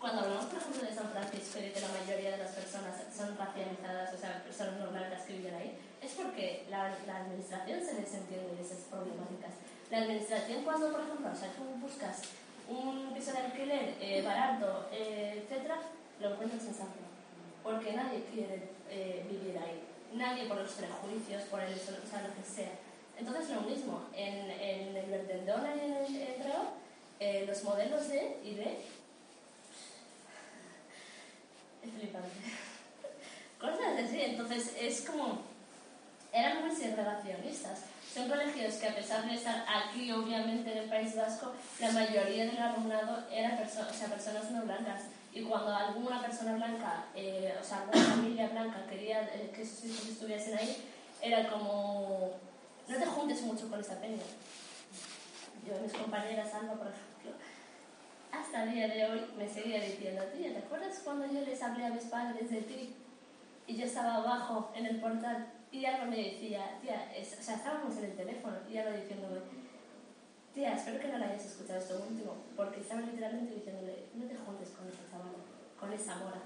cuando hablamos, por ejemplo, de San Francisco y de que la mayoría de las personas son racializadas, o sea, personas no blancas que viven ahí, es porque la, la administración se desentiende de esas problemáticas. La administración, cuando, por ejemplo, o sea, tú buscas un piso de alquiler eh, barato, eh, etcétera, lo encuentras en San Francisco. Porque nadie quiere eh, vivir ahí. Nadie por los prejuicios, por el, o sea, lo que sea. Entonces, lo mismo, en, en el Verdendona y en el Entrego, eh, los modelos de y de. Cosas así, entonces es como. Eran muy segregacionistas. Son colegios que, a pesar de estar aquí, obviamente, en el País Vasco, la mayoría del alumnado eran perso o sea, personas no blancas. Y cuando alguna persona blanca, eh, o sea, alguna familia blanca quería eh, que sus hijos estuviesen ahí, era como, no te juntes mucho con esa peña. Yo, mis compañeras, Alba, por ejemplo, hasta el día de hoy me seguía diciendo, tía, ¿te acuerdas cuando yo les hablé a mis padres de ti? Y yo estaba abajo en el portal y Alba me decía, tía, o sea, estábamos en el teléfono y Alba diciéndome, tía, espero que no la hayas escuchado esto último, porque estaba literalmente diciéndole, no te juntes con esa chavala, con esa mora.